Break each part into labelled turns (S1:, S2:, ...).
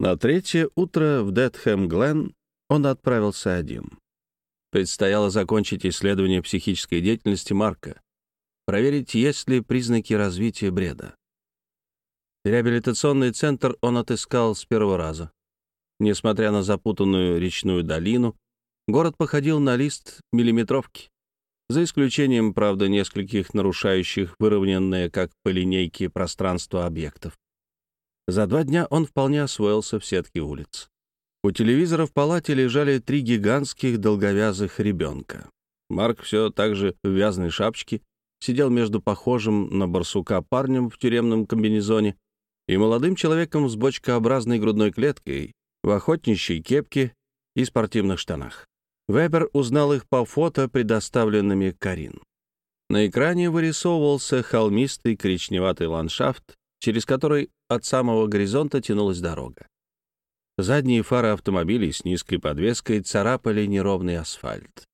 S1: На третье утро в Детхэм-Глен он отправился один. Предстояло закончить исследование психической деятельности Марка, проверить, есть ли признаки развития бреда. Реабилитационный центр он отыскал с первого раза. Несмотря на запутанную речную долину, город походил на лист миллиметровки, за исключением, правда, нескольких нарушающих выровненное, как по линейке, пространство объектов. За два дня он вполне освоился в сетке улиц. У телевизора в палате лежали три гигантских долговязых ребенка. Марк все так же в вязаной шапочке сидел между похожим на барсука парнем в тюремном комбинезоне и молодым человеком с бочкообразной грудной клеткой в охотничьей кепке и спортивных штанах. Вебер узнал их по фото, предоставленными Карин. На экране вырисовывался холмистый коричневатый ландшафт, через который от самого горизонта тянулась дорога. Задние фары автомобилей с низкой подвеской царапали неровный асфальт.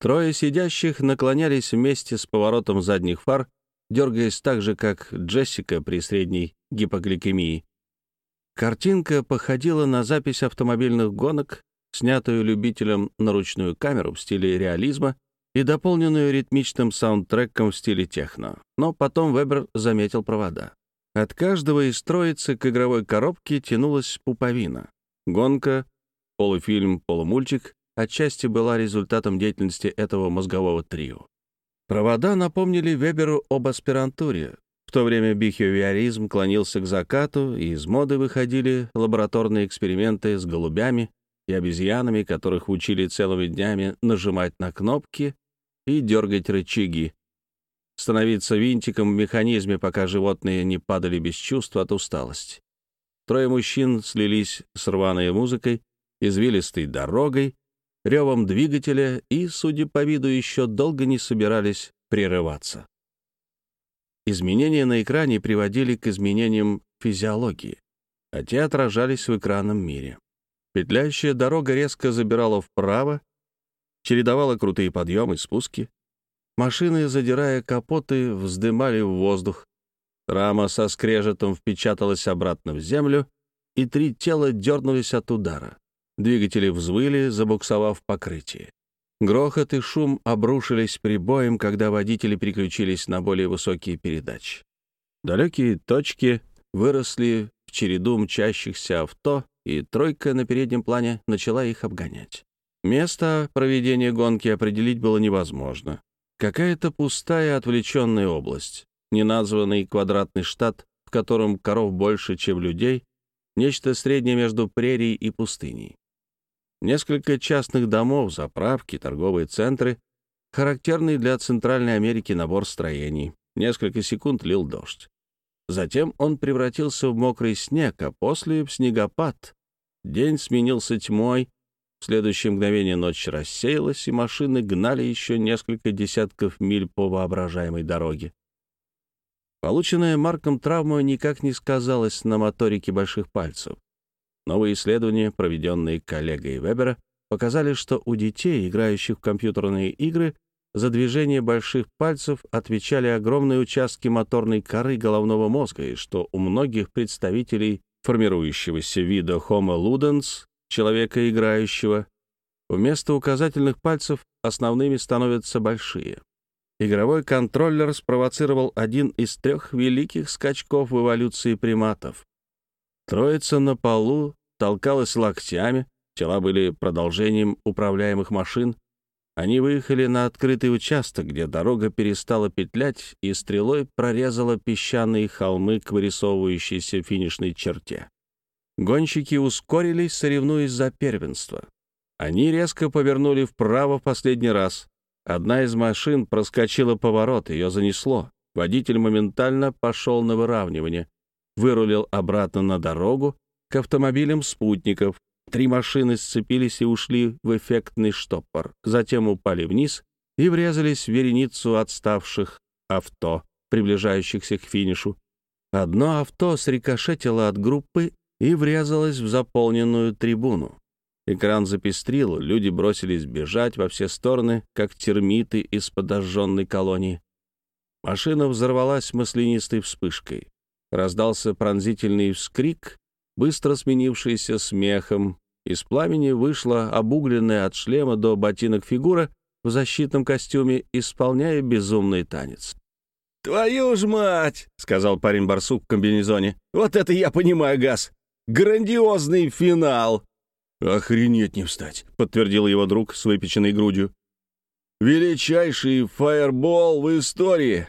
S1: Трое сидящих наклонялись вместе с поворотом задних фар, дергаясь так же, как Джессика при средней гипогликемии. Картинка походила на запись автомобильных гонок, снятую любителем на ручную камеру в стиле реализма и дополненную ритмичным саундтреком в стиле техно. Но потом Вебер заметил провода. От каждого из троицы к игровой коробке тянулась пуповина. Гонка, полуфильм, полумультик отчасти была результатом деятельности этого мозгового трио. Провода напомнили Веберу об аспирантуре. В то время бихевиоризм клонился к закату, и из моды выходили лабораторные эксперименты с голубями и обезьянами, которых учили целыми днями нажимать на кнопки и дергать рычаги, становиться винтиком в механизме, пока животные не падали без чувства от усталости. Трое мужчин слились с рваной музыкой, извилистой дорогой, ревом двигателя и, судя по виду, еще долго не собирались прерываться. Изменения на экране приводили к изменениям физиологии, а те отражались в экранном мире. Петляющая дорога резко забирала вправо, чередовала крутые подъемы и спуски. Машины, задирая капоты, вздымали в воздух. Рама со скрежетом впечаталась обратно в землю, и три тела дернулись от удара. Двигатели взвыли, забуксовав покрытие. Грохот и шум обрушились прибоем, когда водители переключились на более высокие передачи. Далекие точки выросли в череду мчащихся авто, и тройка на переднем плане начала их обгонять. Место проведения гонки определить было невозможно. Какая-то пустая отвлеченная область, неназванный квадратный штат, в котором коров больше, чем людей, нечто среднее между прерией и пустыней. Несколько частных домов, заправки, торговые центры, характерный для Центральной Америки набор строений. Несколько секунд лил дождь. Затем он превратился в мокрый снег, а после — в снегопад. День сменился тьмой, в следующее мгновение ночь рассеялась, и машины гнали еще несколько десятков миль по воображаемой дороге. Полученная Марком травма никак не сказалась на моторике больших пальцев. Новые исследования, проведенные коллегой Вебера, показали, что у детей, играющих в компьютерные игры, за движение больших пальцев отвечали огромные участки моторной коры головного мозга, и что у многих представителей формирующегося вида Homo ludens, человека играющего, вместо указательных пальцев основными становятся большие. Игровой контроллер спровоцировал один из трех великих скачков в эволюции приматов. Троица на полу толкалась локтями, тела были продолжением управляемых машин, они выехали на открытый участок, где дорога перестала петлять и стрелой прорезала песчаные холмы к вырисовывающейся финишной черте. Гонщики ускорились, соревнуясь за первенство. Они резко повернули вправо в последний раз. Одна из машин проскочила поворот, ее занесло. Водитель моментально пошел на выравнивание, вырулил обратно на дорогу к автомобилям спутников, Три машины сцепились и ушли в эффектный штопор, затем упали вниз и врезались в вереницу отставших авто, приближающихся к финишу. Одно авто срикошетило от группы и врезалось в заполненную трибуну. Экран запестрил, люди бросились бежать во все стороны, как термиты из подожженной колонии. Машина взорвалась маслянистой вспышкой. Раздался пронзительный вскрик, быстро сменившийся смехом. Из пламени вышла обугленная от шлема до ботинок фигура в защитном костюме, исполняя безумный танец.
S2: «Твою ж мать!» — сказал парень-барсук в комбинезоне. «Вот это я понимаю, Газ! Грандиозный финал!»
S1: «Охренеть не встать!» — подтвердил его друг с выпеченной грудью.
S2: «Величайший фаербол в истории!»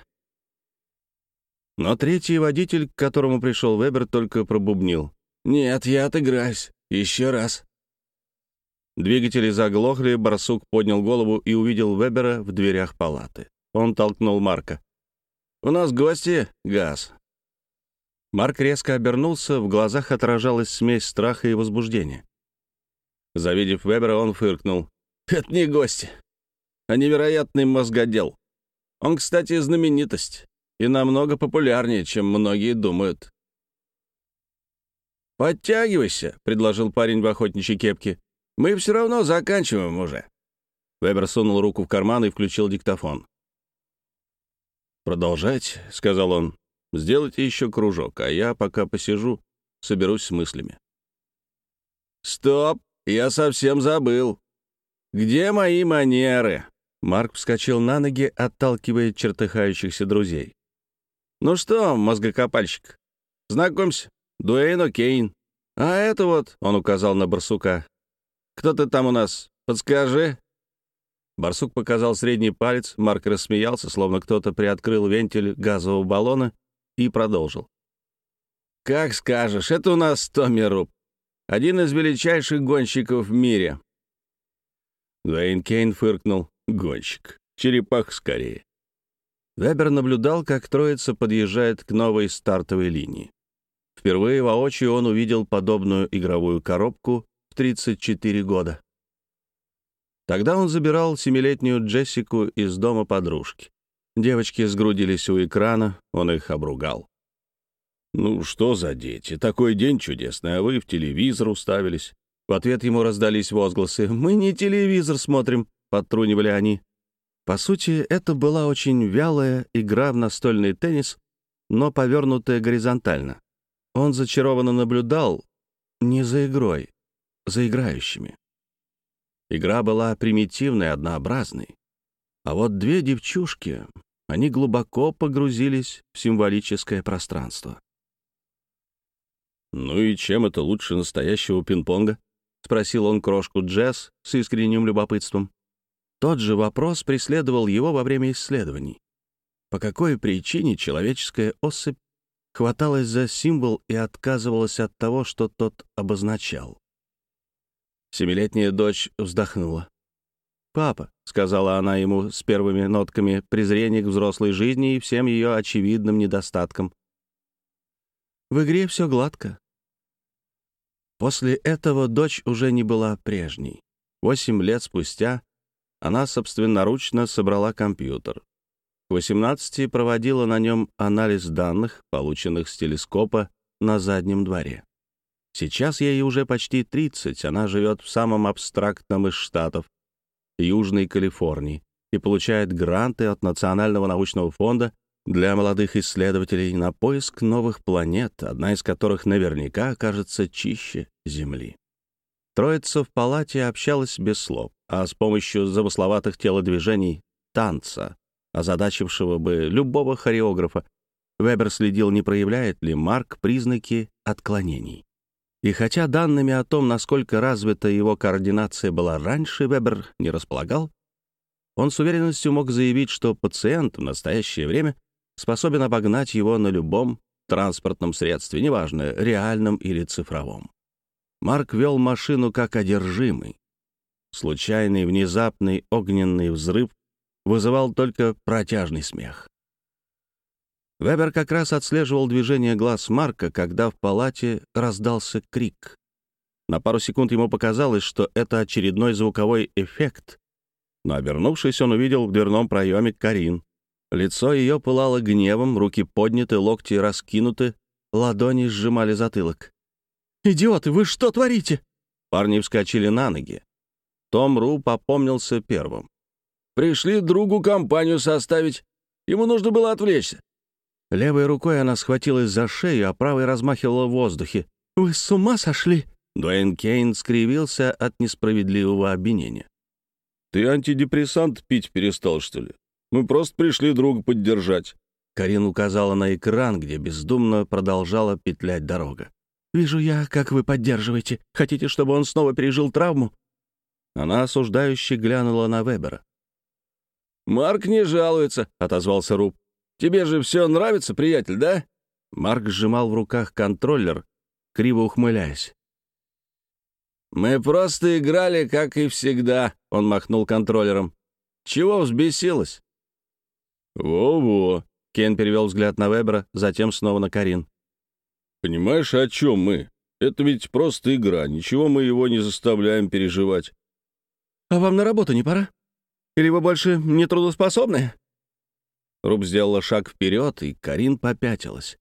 S1: Но третий водитель, к которому пришел Вебер, только пробубнил.
S2: «Нет, я отыграюсь. Еще раз».
S1: Двигатели заглохли, барсук поднял голову и увидел Вебера в дверях палаты. Он толкнул Марка.
S2: «У нас гости, Газ».
S1: Марк резко обернулся, в глазах отражалась смесь страха и возбуждения. Завидев Вебера, он фыркнул.
S2: «Это не гости, а невероятный мозгодел. Он, кстати, знаменитость и намного популярнее, чем многие думают». «Подтягивайся», — предложил парень в охотничьей кепке. «Мы все равно заканчиваем уже».
S1: Вебер сунул руку в карман и включил диктофон. «Продолжать», — сказал он. «Сделайте еще кружок, а я пока посижу, соберусь с мыслями».
S2: «Стоп! Я совсем забыл. Где мои манеры?»
S1: Марк вскочил на ноги, отталкивая чертыхающихся друзей.
S2: «Ну что, мозгокопальщик, знакомься, Дуэйн О'Кейн. А это вот, — он указал на барсука. Кто ты там у нас? Подскажи».
S1: Барсук показал средний палец, Марк рассмеялся, словно кто-то приоткрыл вентиль газового баллона и продолжил.
S2: «Как скажешь, это у нас Томми Руб, один из величайших гонщиков в мире».
S1: Дуэйн Кейн фыркнул. «Гонщик. Черепах скорее». Вебер наблюдал, как троица подъезжает к новой стартовой линии. Впервые воочию он увидел подобную игровую коробку в 34 года. Тогда он забирал семилетнюю Джессику из дома подружки. Девочки сгрудились у экрана, он их обругал. «Ну что за дети? Такой день чудесный, а вы в телевизор уставились». В ответ ему раздались возгласы. «Мы не телевизор смотрим», — подтрунивали они. По сути, это была очень вялая игра в настольный теннис, но повернутая горизонтально. Он зачарованно наблюдал не за игрой, за играющими. Игра была примитивной, однообразной. А вот две девчушки, они глубоко погрузились в символическое пространство. «Ну и чем это лучше настоящего пинг-понга?» — спросил он крошку Джесс с искренним любопытством. Тот же вопрос преследовал его во время исследований. По какой причине человеческая особь хваталась за символ и отказывалась от того, что тот обозначал? Семилетняя дочь вздохнула. «Папа», — сказала она ему с первыми нотками презрения к взрослой жизни и всем ее очевидным недостаткам. «В игре все гладко». После этого дочь уже не была прежней. Восемь лет спустя она собственноручно собрала компьютер. К 18 проводила на нем анализ данных, полученных с телескопа на заднем дворе. Сейчас ей уже почти 30, она живет в самом абстрактном из штатов, Южной Калифорнии, и получает гранты от Национального научного фонда для молодых исследователей на поиск новых планет, одна из которых наверняка окажется чище Земли. Троица в палате общалась без слов а с помощью замысловатых телодвижений танца, озадачившего бы любого хореографа, Вебер следил, не проявляет ли Марк признаки отклонений. И хотя данными о том, насколько развита его координация была раньше, Вебер не располагал, он с уверенностью мог заявить, что пациент в настоящее время способен обогнать его на любом транспортном средстве, неважно, реальном или цифровом. Марк вел машину как одержимый, Случайный, внезапный огненный взрыв вызывал только протяжный смех. Вебер как раз отслеживал движение глаз Марка, когда в палате раздался крик. На пару секунд ему показалось, что это очередной звуковой эффект, но, обернувшись, он увидел в дверном проеме Карин. Лицо ее пылало гневом, руки подняты, локти раскинуты, ладони сжимали затылок. «Идиоты, вы что творите?» Парни вскочили на ноги. Том Ру попомнился первым.
S2: «Пришли другу компанию составить. Ему нужно было отвлечься».
S1: Левой рукой она схватилась за шею, а правой размахивала в воздухе.
S3: Вы с ума сошли?»
S1: Дуэйн Кейн скривился от несправедливого обвинения.
S2: «Ты антидепрессант пить перестал, что ли? Мы просто пришли друга поддержать».
S1: Карин указала на экран, где бездумно продолжала петлять дорога.
S3: «Вижу я, как вы поддерживаете. Хотите, чтобы он снова пережил травму?»
S1: Она осуждающе глянула на Вебера.
S2: «Марк не жалуется», — отозвался Руб. «Тебе же все нравится, приятель, да?»
S1: Марк сжимал в руках контроллер, криво ухмыляясь.
S2: «Мы просто играли, как и всегда», — он махнул контроллером. «Чего взбесилась?»
S1: «Во-во», — Кен перевел взгляд на Вебера, затем снова на Карин.
S2: «Понимаешь, о чем мы? Это ведь просто игра, ничего мы его не заставляем переживать».
S3: «А вам на работу не пора? Или вы больше не трудоспособны?»
S1: Руб сделала шаг вперед, и Карин попятилась.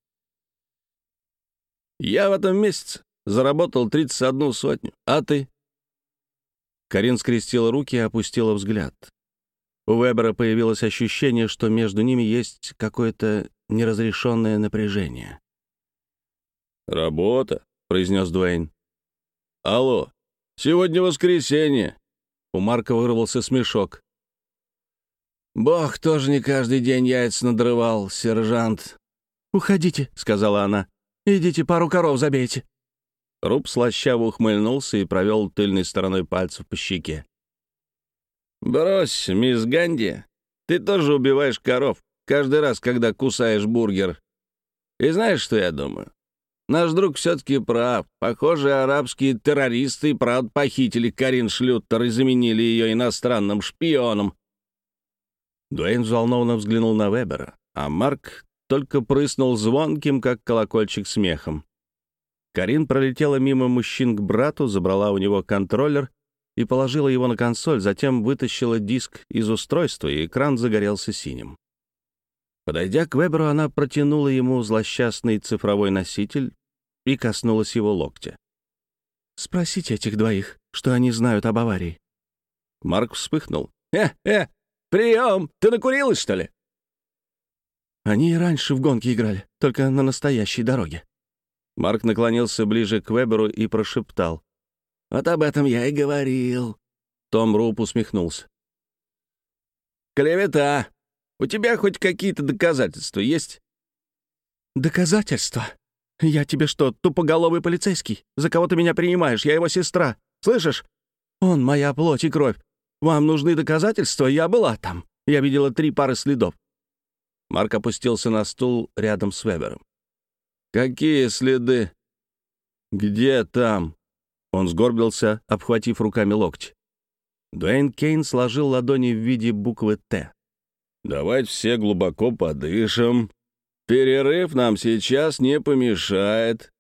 S2: «Я в этом месяце заработал 31 сотню. А ты?»
S1: Карин скрестила руки и опустила взгляд. У Вебера появилось ощущение, что между ними есть какое-то неразрешенное напряжение.
S2: «Работа», — произнес Дуэйн. «Алло, сегодня воскресенье».
S1: У Марка вырвался смешок.
S2: «Бог тоже не каждый день яйца надрывал, сержант».
S3: «Уходите», — сказала она. «Идите пару коров забейте».
S1: Руб слащаво ухмыльнулся и провел тыльной стороной пальцев по щеке.
S2: «Брось, мисс Ганди, ты тоже убиваешь коров каждый раз, когда кусаешь бургер. И знаешь, что я думаю? Наш друг все-таки прав. Похоже, арабские террористы правда похитили Карин Шлюттер и заменили ее иностранным шпионом.
S1: Дуэйн взволнованно взглянул на Вебера, а Марк только прыснул звонким, как колокольчик, смехом. Карин пролетела мимо мужчин к брату, забрала у него контроллер и положила его на консоль, затем вытащила диск из устройства, и экран загорелся синим. Подойдя к Веберу, она протянула ему злосчастный цифровой носитель и коснулась его локтя.
S3: «Спросите этих двоих, что они знают об аварии».
S1: Марк вспыхнул.
S2: «Э, э, прием! Ты накурилась, что ли?»
S3: Они и раньше в гонки играли, только на настоящей дороге.
S1: Марк наклонился ближе к Веберу и прошептал.
S2: «Вот об этом я и говорил».
S1: Том Руп усмехнулся.
S2: «Клевета! У тебя хоть какие-то доказательства есть?»
S3: «Доказательства? Я тебе что, тупоголовый полицейский? За кого ты меня принимаешь? Я его сестра. Слышишь? Он моя плоть и кровь. Вам нужны доказательства? Я была там. Я видела три пары следов».
S1: Марк опустился на стул рядом с Вебером.
S2: «Какие следы?»
S1: «Где там?» Он сгорбился, обхватив руками локти. Дуэйн Кейн сложил ладони в виде буквы «Т».
S2: «Давайте все глубоко подышим. Перерыв нам сейчас не помешает».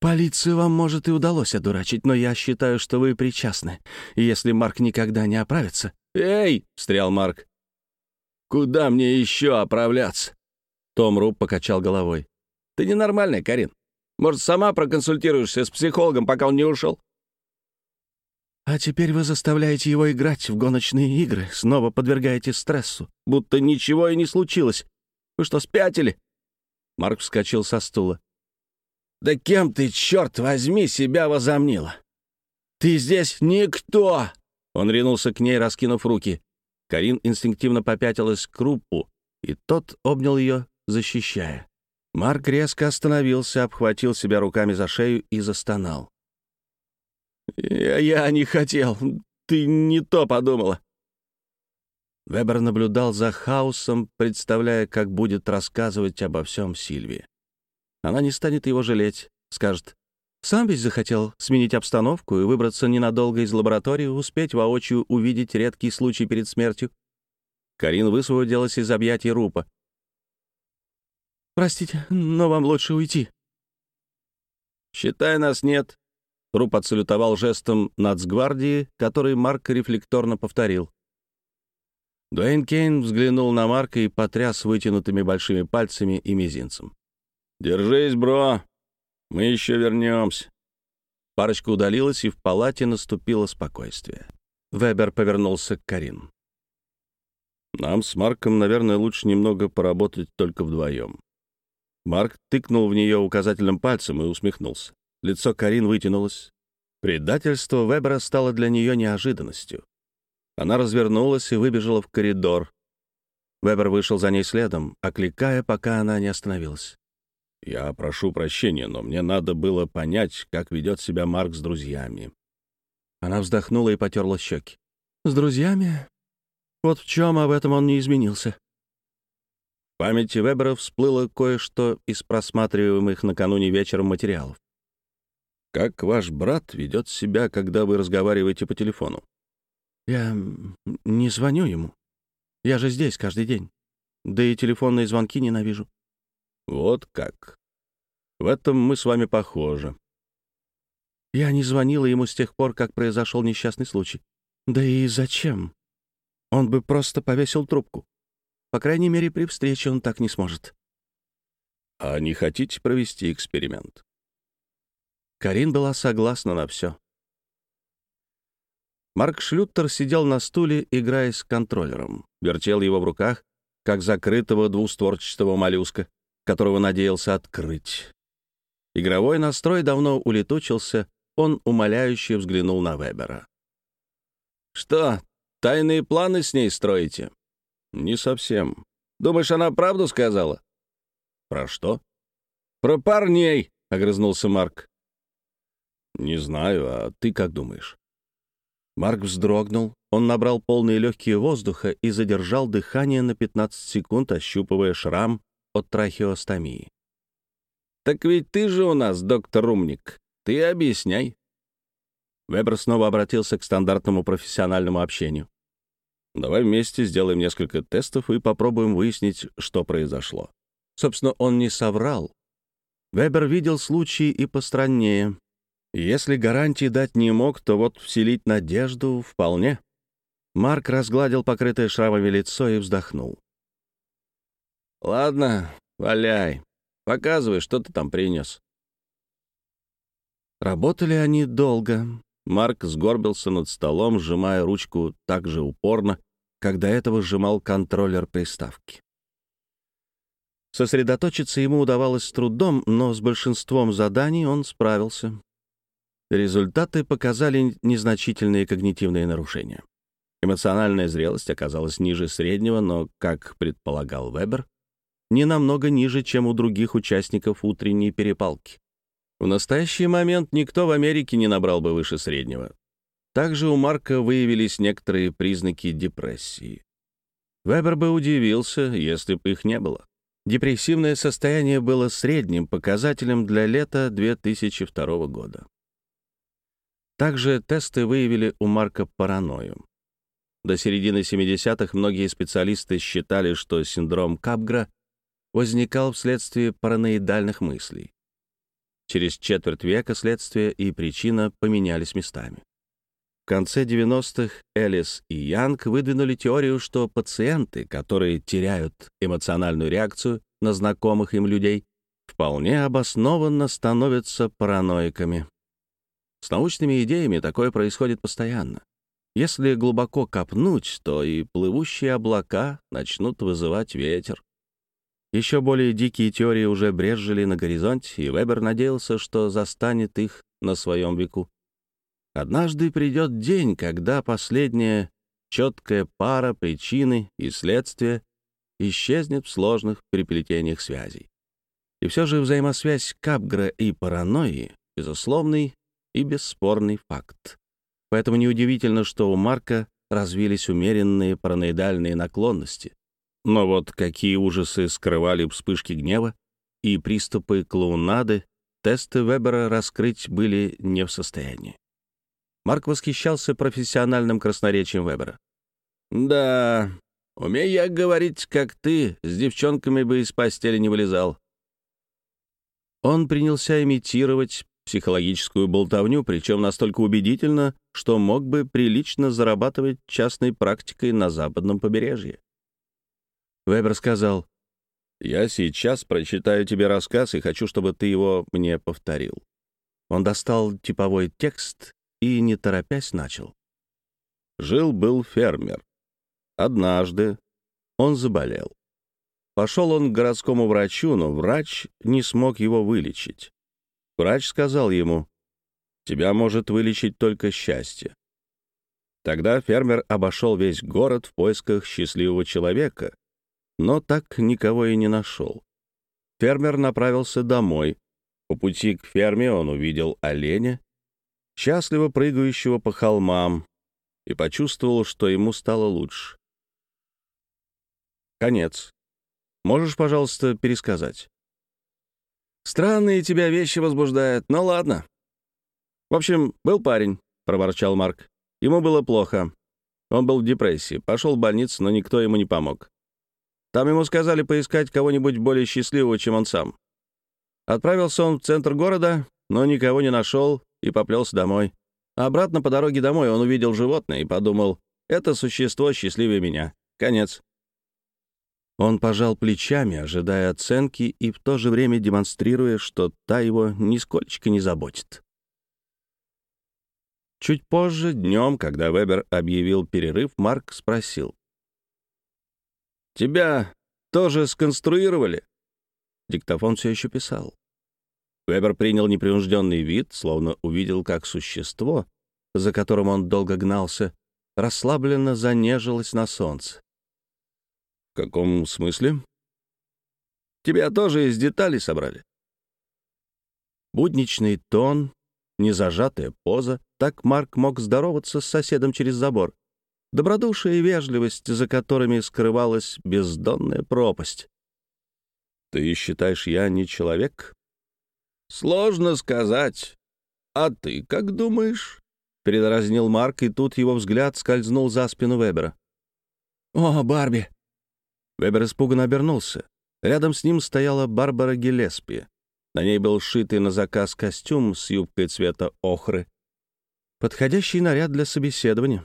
S3: «Полицию вам, может, и удалось одурачить, но я считаю, что вы причастны. Если Марк никогда не оправится...»
S2: «Эй!» — встрял Марк. «Куда мне еще оправляться?»
S1: Том Руб покачал головой.
S2: Ты ненормальная, Карин. Может, сама проконсультируешься с психологом, пока он не ушел?»
S3: «А теперь вы заставляете его играть в гоночные игры, снова подвергаете стрессу, будто ничего и не случилось. Вы что, спятили?»
S1: Марк вскочил со стула.
S2: «Да кем ты, черт возьми, себя возомнила? Ты здесь никто!»
S1: Он ринулся к ней, раскинув руки. Карин инстинктивно попятилась к Руппу, и тот обнял ее, защищая. Марк резко остановился, обхватил себя руками за шею и застонал.
S3: «Я, я не хотел. Ты не то подумала».
S1: Вебер наблюдал за хаосом, представляя, как будет рассказывать обо всем Сильвии. Она не станет его жалеть, скажет, «Сам ведь захотел сменить обстановку и выбраться ненадолго из лаборатории, успеть воочию увидеть редкий случай перед смертью». Карин высвободилась из объятий Рупа.
S3: «Простите, но вам лучше уйти».
S1: «Считай, нас нет», — Руп отсалютовал жестом нацгвардии, который Марк рефлекторно повторил. Дуэйн Кейн взглянул на Марка и потряс вытянутыми большими пальцами и мизинцем.
S2: «Держись, бро, мы еще вернемся».
S1: Парочка удалилась, и в палате наступило спокойствие. Вебер повернулся к Карин. «Нам с Марком, наверное, лучше немного поработать только вдвоем. Марк тыкнул в нее указательным пальцем и усмехнулся. Лицо Карин вытянулось. Предательство Вебера стало для нее неожиданностью. Она развернулась и выбежала в коридор. Вебер вышел за ней следом, окликая, пока она не остановилась. «Я прошу прощения, но мне надо было понять, как ведет себя Марк с друзьями». Она вздохнула и потерла щеки. «С друзьями? Вот в чем об этом он не изменился». В памяти Вебера всплыло кое-что из просматриваемых накануне вечером материалов. «Как ваш брат ведет себя, когда вы разговариваете по телефону?» «Я не звоню ему. Я же здесь каждый день. Да и телефонные звонки ненавижу». «Вот как. В этом мы с вами похожи». «Я не звонила ему с тех пор, как произошел несчастный случай. Да и зачем? Он бы просто повесил трубку. По крайней мере, при встрече он так не сможет». «А не хотите провести эксперимент?» Карин была согласна на все. Марк Шлюттер сидел на стуле, играя с контроллером, вертел его в руках, как закрытого двустворчатого моллюска, которого надеялся открыть. Игровой настрой давно улетучился, он умоляюще взглянул на Вебера. «Что, тайные планы с ней строите?» «Не совсем. Думаешь, она правду сказала?» «Про что?» «Про парней», — огрызнулся Марк. «Не знаю, а ты как думаешь?» Марк вздрогнул. Он набрал полные легкие воздуха и задержал дыхание на 15 секунд, ощупывая шрам от трахеостомии. «Так ведь ты же у нас, доктор Умник. Ты объясняй». Вебер снова обратился к стандартному профессиональному общению. «Давай вместе сделаем несколько тестов и попробуем выяснить, что произошло». Собственно, он не соврал. Вебер видел случаи и постраннее. Если гарантии дать не мог, то вот вселить надежду вполне. Марк разгладил покрытое шрамами лицо и вздохнул. «Ладно, валяй. Показывай, что ты там принес». Работали они долго. Марк сгорбился над столом, сжимая ручку так же упорно, как до этого сжимал контроллер приставки. Сосредоточиться ему удавалось с трудом, но с большинством заданий он справился. Результаты показали незначительные когнитивные нарушения. Эмоциональная зрелость оказалась ниже среднего, но, как предполагал Вебер, не намного ниже, чем у других участников утренней перепалки. В настоящий момент никто в Америке не набрал бы выше среднего. Также у Марка выявились некоторые признаки депрессии. Вебер бы удивился, если бы их не было. Депрессивное состояние было средним показателем для лета 2002 года. Также тесты выявили у Марка паранойю. До середины 70-х многие специалисты считали, что синдром Капгра возникал вследствие параноидальных мыслей. Через четверть века следствие и причина поменялись местами. В конце 90-х Элис и Янг выдвинули теорию, что пациенты, которые теряют эмоциональную реакцию на знакомых им людей, вполне обоснованно становятся параноиками. С научными идеями такое происходит постоянно. Если глубоко копнуть, то и плывущие облака начнут вызывать ветер. Еще более дикие теории уже брезжили на горизонте, и Вебер надеялся, что застанет их на своем веку. Однажды придет день, когда последняя четкая пара причины и следствия исчезнет в сложных переплетениях связей. И все же взаимосвязь Капгра и паранойи, безусловный и бесспорный факт. Поэтому неудивительно, что у Марка развились умеренные параноидальные наклонности. Но вот какие ужасы скрывали вспышки гнева и приступы клоунады, тесты Вебера раскрыть были не в состоянии. Марк восхищался профессиональным красноречием Вебера. «Да, умей я говорить, как ты, с девчонками бы из постели не вылезал». Он принялся имитировать психологическую болтовню, причем настолько убедительно, что мог бы прилично зарабатывать частной практикой на западном побережье. Вебер сказал, «Я сейчас прочитаю тебе рассказ и хочу, чтобы ты его мне повторил». Он достал типовой текст и, не торопясь, начал. Жил-был фермер. Однажды он заболел. Пошел он к городскому врачу, но врач не смог его вылечить. Врач сказал ему, «Тебя может вылечить только счастье». Тогда фермер обошел весь город в поисках счастливого человека, но так никого и не нашел. Фермер направился домой. По пути к ферме он увидел оленя, счастливо прыгающего по холмам, и почувствовал, что ему стало лучше. Конец. Можешь, пожалуйста, пересказать?
S2: Странные тебя вещи возбуждают, но ладно.
S1: В общем, был парень, — проворчал Марк. Ему было плохо. Он был в депрессии, пошел в больницу, но никто ему не помог. Там ему сказали поискать кого-нибудь более счастливого, чем он сам. Отправился он в центр города, но никого не нашел и поплелся домой. Обратно по дороге домой он увидел животное и подумал, это существо счастливее меня. Конец. Он пожал плечами, ожидая оценки и в то же время демонстрируя, что та его нисколько не заботит. Чуть позже, днем, когда Вебер объявил перерыв, Марк спросил. «Тебя тоже сконструировали?» Диктофон все еще писал. Вебер принял непринужденный вид, словно увидел, как существо, за которым он долго гнался, расслабленно занежилось на солнце. «В каком смысле?» «Тебя тоже из деталей собрали». Будничный тон, незажатая поза, так Марк мог здороваться с соседом через забор. Добродушие и вежливость, за которыми скрывалась бездонная пропасть. «Ты считаешь, я не человек?» «Сложно сказать. А ты как думаешь?» Передразнил Марк, и тут его взгляд скользнул за спину Вебера.
S3: «О, Барби!»
S1: Вебер испуганно обернулся. Рядом с ним стояла Барбара Гелеспи. На ней был сшитый на заказ костюм с юбкой цвета охры. Подходящий наряд для собеседования.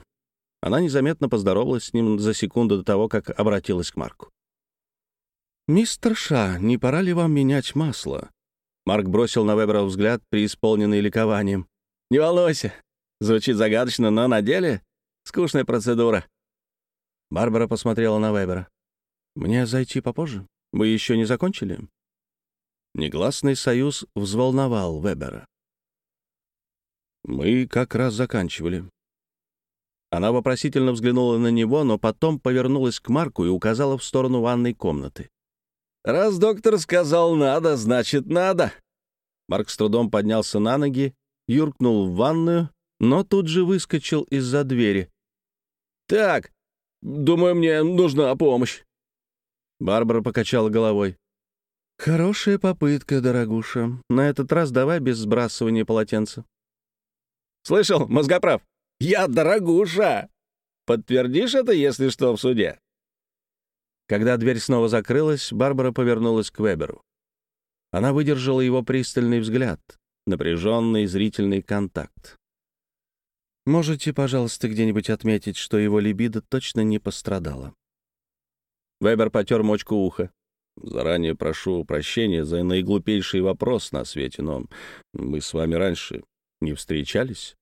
S1: Она незаметно поздоровалась с ним за секунду до того, как обратилась к Марку. «Мистер Ша, не пора ли вам менять масло?» Марк бросил на Вебера взгляд, преисполненный ликованием. «Не волнуйся. Звучит загадочно, но на деле скучная процедура». Барбара посмотрела на Вебера. «Мне зайти попозже? Вы еще не закончили?» Негласный союз взволновал Вебера. «Мы как раз заканчивали». Она вопросительно взглянула на него, но потом повернулась к Марку и указала в сторону ванной комнаты. «Раз доктор сказал «надо», значит «надо». Марк с трудом поднялся на ноги, юркнул в ванную, но тут же выскочил из-за двери. «Так, думаю, мне нужна помощь». Барбара покачала головой. «Хорошая попытка, дорогуша. На этот раз давай без сбрасывания полотенца». «Слышал, мозгоправ? Я дорогуша! Подтвердишь это, если что, в суде?» Когда дверь снова закрылась, Барбара повернулась к Веберу. Она выдержала его пристальный взгляд, напряженный зрительный контакт. Можете, пожалуйста, где-нибудь отметить, что его либидо точно не пострадало?» Вебер потер мочку уха. «Заранее прошу прощения за наиглупейший вопрос на свете, но мы с вами раньше не встречались?»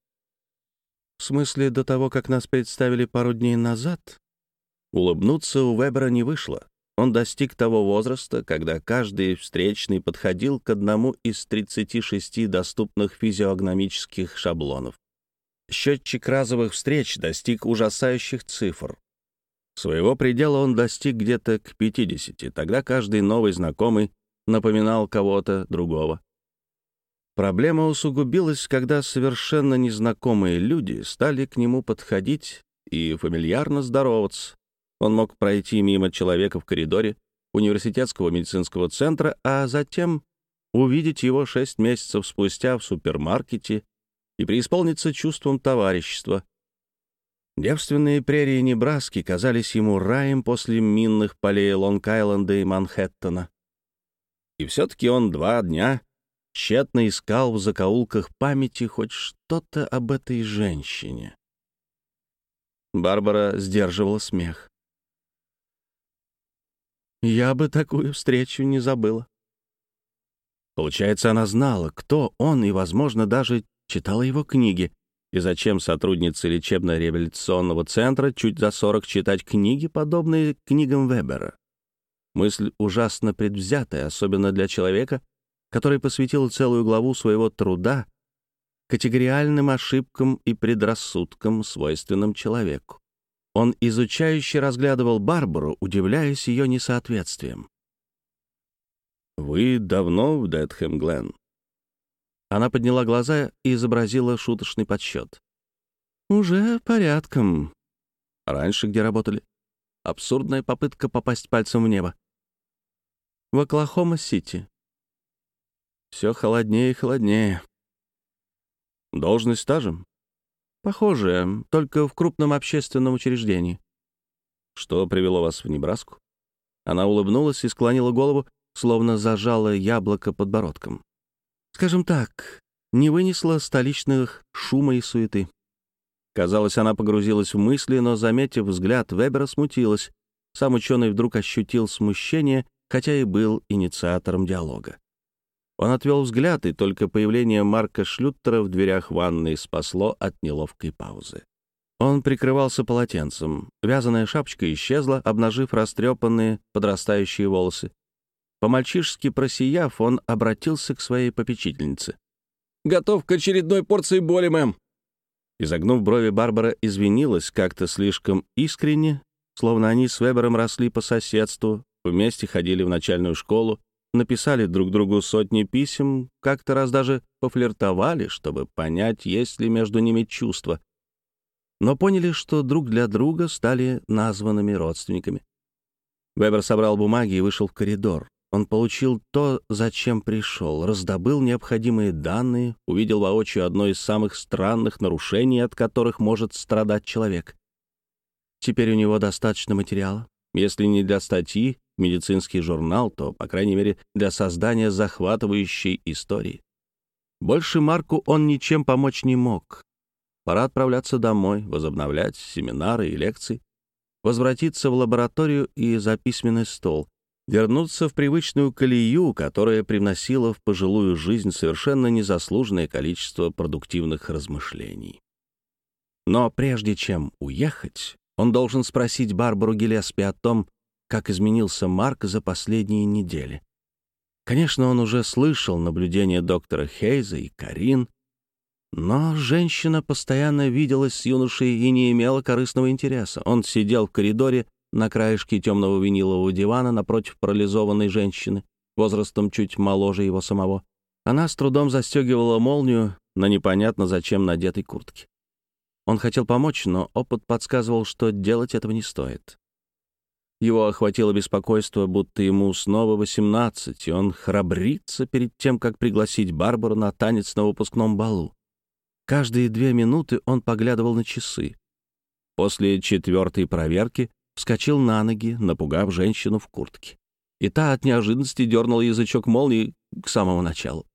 S1: «В смысле, до того, как нас представили пару дней назад?» Улыбнуться у Вебера не вышло. Он достиг того возраста, когда каждый встречный подходил к одному из 36 доступных физиогномических шаблонов счетчик разовых встреч достиг ужасающих цифр. Своего предела он достиг где-то к 50, тогда каждый новый знакомый напоминал кого-то другого. Проблема усугубилась, когда совершенно незнакомые люди стали к нему подходить и фамильярно здороваться. Он мог пройти мимо человека в коридоре университетского медицинского центра, а затем увидеть его шесть месяцев спустя в супермаркете и преисполниться чувством товарищества. Девственные прерии Небраски казались ему раем после минных полей Лонг-Айленда и Манхэттена. И все-таки он два дня тщетно искал в закоулках памяти хоть что-то об этой женщине. Барбара сдерживала смех. «Я бы такую встречу не забыла». Получается, она знала, кто он, и, возможно, даже читала его книги. И зачем сотруднице лечебно-реабилитационного центра чуть за 40 читать книги, подобные книгам Вебера? Мысль ужасно предвзятая, особенно для человека, которая посвятила целую главу своего труда категориальным ошибкам и предрассудкам, свойственным человеку. Он изучающе разглядывал Барбару, удивляясь ее несоответствием.
S2: «Вы давно в Дэтхэм, Глен?»
S1: Она подняла глаза и изобразила шуточный подсчет. «Уже порядком. Раньше где работали? Абсурдная попытка попасть пальцем в небо. В Оклахома-Сити. Все холоднее и холоднее. Должность стажем? Похоже, только в крупном общественном учреждении. Что привело вас в Небраску? Она улыбнулась и склонила голову, словно зажала яблоко подбородком. Скажем так, не вынесла столичных шума и суеты. Казалось, она погрузилась в мысли, но, заметив взгляд Вебера, смутилась. Сам ученый вдруг ощутил смущение, хотя и был инициатором диалога. Он отвел взгляд, и только появление Марка Шлюттера в дверях ванной спасло от неловкой паузы. Он прикрывался полотенцем. Вязаная шапочка исчезла, обнажив растрепанные подрастающие волосы. По-мальчишески просияв, он обратился к своей попечительнице.
S3: «Готов к очередной порции боли, мэм!»
S1: Изогнув брови, Барбара извинилась как-то слишком искренне, словно они с Вебером росли по соседству, вместе ходили в начальную школу, написали друг другу сотни писем, как-то раз даже пофлиртовали, чтобы понять, есть ли между ними чувства. Но поняли, что друг для друга стали названными родственниками. Вебер собрал бумаги и вышел в коридор. Он получил то, зачем пришел, раздобыл необходимые данные, увидел воочию одно из самых странных нарушений, от которых может страдать человек. Теперь у него достаточно материала. Если не для статьи, медицинский журнал, то, по крайней мере, для создания захватывающей истории. Больше Марку он ничем помочь не мог. Пора отправляться домой, возобновлять семинары и лекции, возвратиться в лабораторию и за письменный стол, вернуться в привычную колею, которая приносила в пожилую жизнь совершенно незаслуженное количество продуктивных размышлений. Но прежде чем уехать, он должен спросить Барбару Гелеспи о том, как изменился Марк за последние недели. Конечно, он уже слышал наблюдения доктора Хейза и Карин, но женщина постоянно виделась с юношей и не имела корыстного интереса. Он сидел в коридоре на краешке темного винилового дивана напротив парализованной женщины, возрастом чуть моложе его самого. Она с трудом застегивала молнию на непонятно зачем надетой куртке. Он хотел помочь, но опыт подсказывал, что делать этого не стоит. Его охватило беспокойство, будто ему снова восемнадцать, и он храбрится перед тем, как пригласить Барбару на танец на выпускном балу. Каждые две минуты он поглядывал на часы. После четвертой проверки вскочил на ноги, напугав женщину в куртке. И та от неожиданности дернула язычок молнии к самому началу.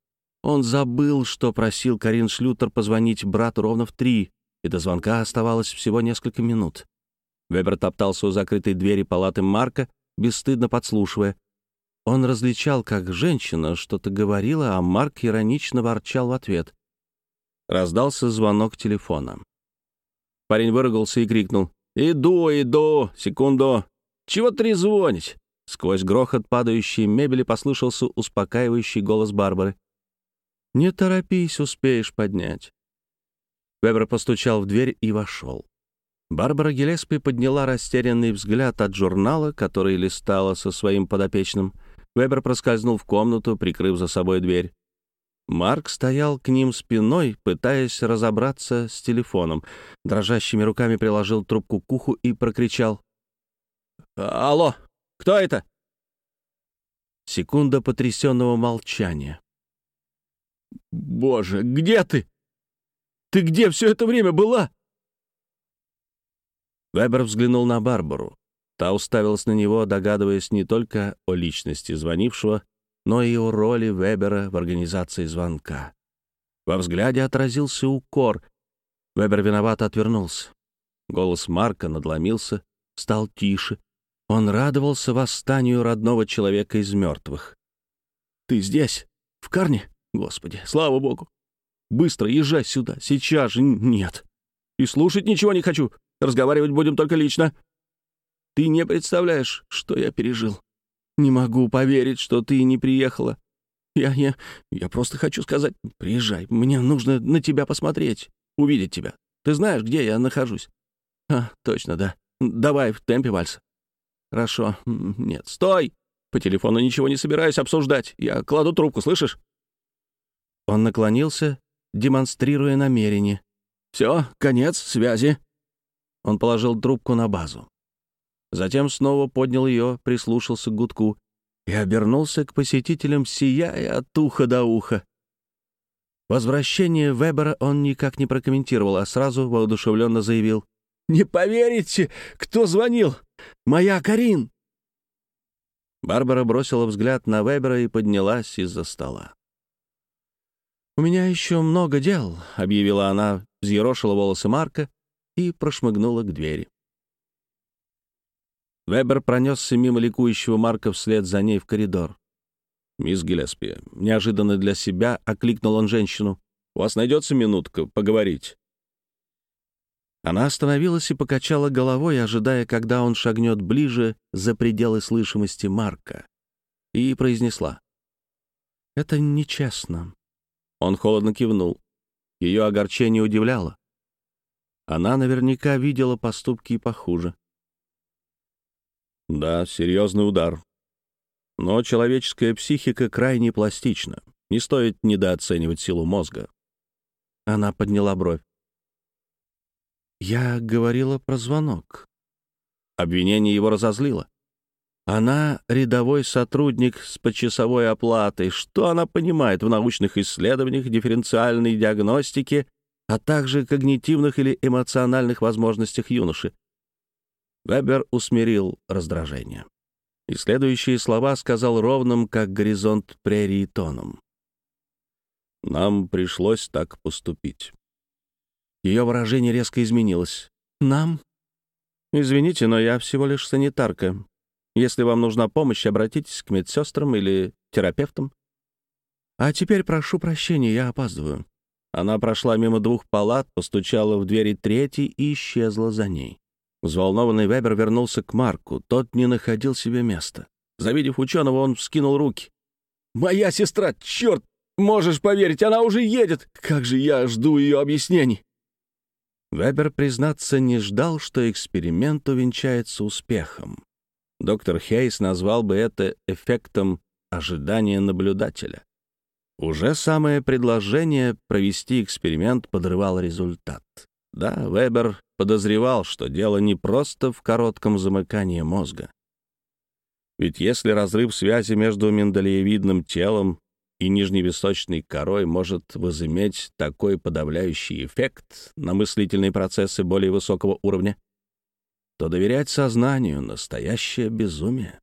S1: Он забыл, что просил Карин Шлютер позвонить брату ровно в три, и до звонка оставалось всего несколько минут. Вебер топтался у закрытой двери палаты Марка, бесстыдно подслушивая. Он различал, как женщина что-то говорила, а Марк иронично ворчал в ответ. Раздался звонок телефона. Парень выругался и крикнул. «Иду, иду! Секунду! Чего трезвонить?» Сквозь грохот падающей мебели послышался успокаивающий голос Барбары. «Не торопись, успеешь поднять». Вебер постучал в дверь и вошел. Барбара Гелеспи подняла растерянный взгляд от журнала, который листала со своим подопечным. Вебер проскользнул в комнату, прикрыв за собой дверь. Марк стоял к ним спиной, пытаясь разобраться с телефоном. Дрожащими руками приложил трубку к уху и прокричал. «Алло, кто это?» Секунда потрясенного молчания. «Боже, где ты? Ты где все это время была?» Вебер взглянул на Барбару. Та уставилась на него, догадываясь не только о личности звонившего, но и о роли Вебера в организации звонка. Во взгляде отразился укор. Вебер виновато отвернулся. Голос Марка надломился, стал тише. Он радовался восстанию родного человека из мертвых. «Ты здесь? В Карне? Господи, слава богу! Быстро езжай сюда, сейчас же нет! И слушать ничего не хочу!» Разговаривать будем только лично. Ты не представляешь, что я пережил. Не могу поверить, что ты не приехала.
S3: Я, я, я просто хочу сказать, приезжай, мне нужно на тебя посмотреть, увидеть тебя. Ты знаешь, где я нахожусь? А, точно, да. Давай в темпе вальса. Хорошо. Нет, стой! По телефону ничего не собираюсь обсуждать. Я кладу трубку, слышишь? Он наклонился, демонстрируя намерение. Все, конец связи. Он положил трубку на базу. Затем снова поднял ее, прислушался к гудку и обернулся к посетителям, сияя от уха до уха. Возвращение Вебера он никак не прокомментировал, а сразу воодушевленно заявил. «Не поверите, кто звонил? Моя Карин!» Барбара бросила взгляд на Вебера и поднялась из-за стола. «У меня еще много дел», — объявила она, взъерошила волосы Марка и прошмыгнула к двери. Вебер пронесся мимо ликующего Марка вслед за ней в коридор. «Мисс Гиллеспи, неожиданно для себя окликнул он женщину. У вас найдется минутка поговорить?» Она остановилась и покачала головой, ожидая, когда он шагнет ближе за пределы слышимости Марка, и произнесла. «Это нечестно». Он холодно кивнул. Ее огорчение удивляло. Она наверняка видела поступки и похуже. Да, серьезный удар. Но человеческая психика крайне пластична. Не стоит недооценивать силу мозга. Она подняла бровь. Я говорила про звонок. Обвинение его разозлило. Она — рядовой сотрудник с почасовой оплатой. Что она понимает в научных исследованиях, дифференциальной диагностике, а также когнитивных или эмоциональных возможностях юноши? Вебер усмирил раздражение. И следующие слова сказал ровным, как горизонт прерии тоном. «Нам пришлось так поступить». Ее выражение резко изменилось. «Нам?» «Извините, но я всего лишь санитарка. Если вам нужна помощь, обратитесь к медсестрам или терапевтам. А теперь прошу прощения, я опаздываю». Она прошла мимо двух палат, постучала в двери третьей и исчезла за ней. Взволнованный Вебер вернулся к Марку. Тот не находил себе места. Завидев ученого, он вскинул руки. «Моя сестра, черт! Можешь поверить, она уже едет! Как же я жду ее объяснений!» Вебер, признаться, не ждал, что эксперимент увенчается успехом. Доктор Хейс назвал бы это эффектом ожидания наблюдателя. Уже самое предложение провести эксперимент подрывало результат. Да, Вебер подозревал, что дело не просто в коротком замыкании мозга. Ведь если разрыв связи между миндалеевидным телом и нижневисочной корой может возыметь такой подавляющий эффект на мыслительные процессы более высокого уровня, то доверять сознанию — настоящее безумие.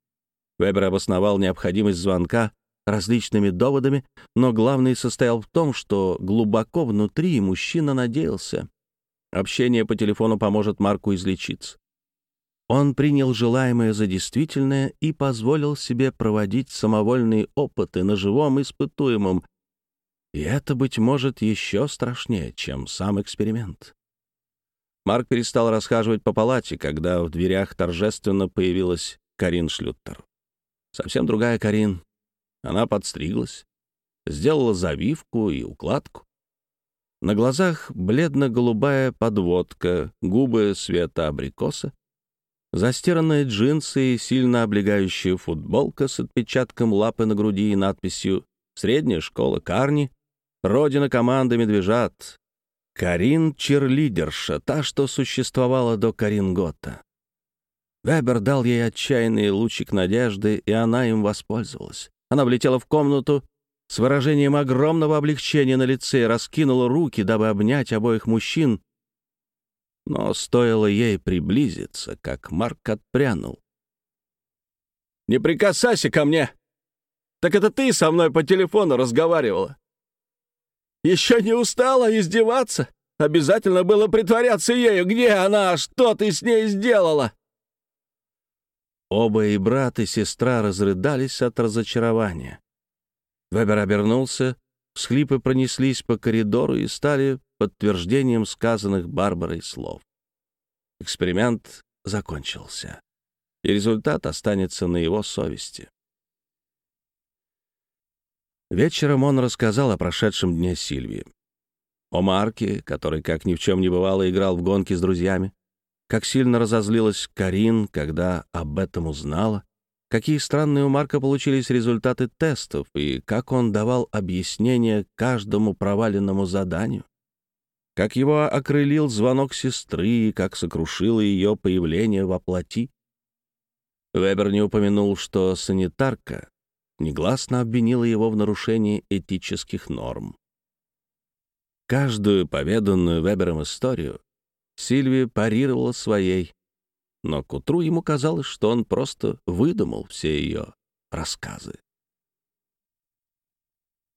S3: Вебер обосновал необходимость звонка различными доводами, но главный состоял в том, что глубоко внутри мужчина надеялся, Общение по телефону поможет Марку излечиться. Он принял желаемое за действительное и позволил себе проводить самовольные опыты на живом испытуемом. И это, быть может, еще страшнее, чем сам эксперимент. Марк перестал расхаживать по палате, когда в дверях торжественно появилась Карин Шлюттер. Совсем другая Карин. Она подстриглась, сделала завивку и укладку. На глазах бледно-голубая подводка, губы света абрикоса, застиранные джинсы и сильно облегающая футболка с отпечатком лапы на груди и надписью «Средняя школа Карни», «Родина команды медвежат», «Карин Черлидерша», та, что существовала до Карин Готта. Вебер дал ей отчаянный лучик надежды, и она им воспользовалась. Она влетела в комнату с выражением огромного облегчения на лице раскинула руки, дабы обнять обоих мужчин. Но стоило ей приблизиться, как Марк отпрянул. «Не прикасайся ко мне! Так это ты со мной по телефону разговаривала! Еще не устала издеваться? Обязательно было притворяться ею! Где она? Что ты с ней сделала?» Оба и брат, и сестра разрыдались от разочарования. Вебер обернулся, всхлипы пронеслись по коридору и стали подтверждением сказанных Барбарой слов. Эксперимент закончился, и результат останется на его совести.
S1: Вечером он рассказал о прошедшем дне Сильвии. О Марке, который, как ни в чем не бывало, играл в гонки с друзьями. Как сильно разозлилась Карин, когда об этом узнала. Какие странные у Марка получились результаты тестов и как он давал объяснение каждому проваленному заданию. Как его окрылил звонок сестры и как сокрушило ее появление во плоти. Вебер не упомянул, что санитарка негласно обвинила его в нарушении этических норм. Каждую поведанную Вебером историю Сильвия парировала своей, но к утру ему казалось, что он просто выдумал все ее рассказы.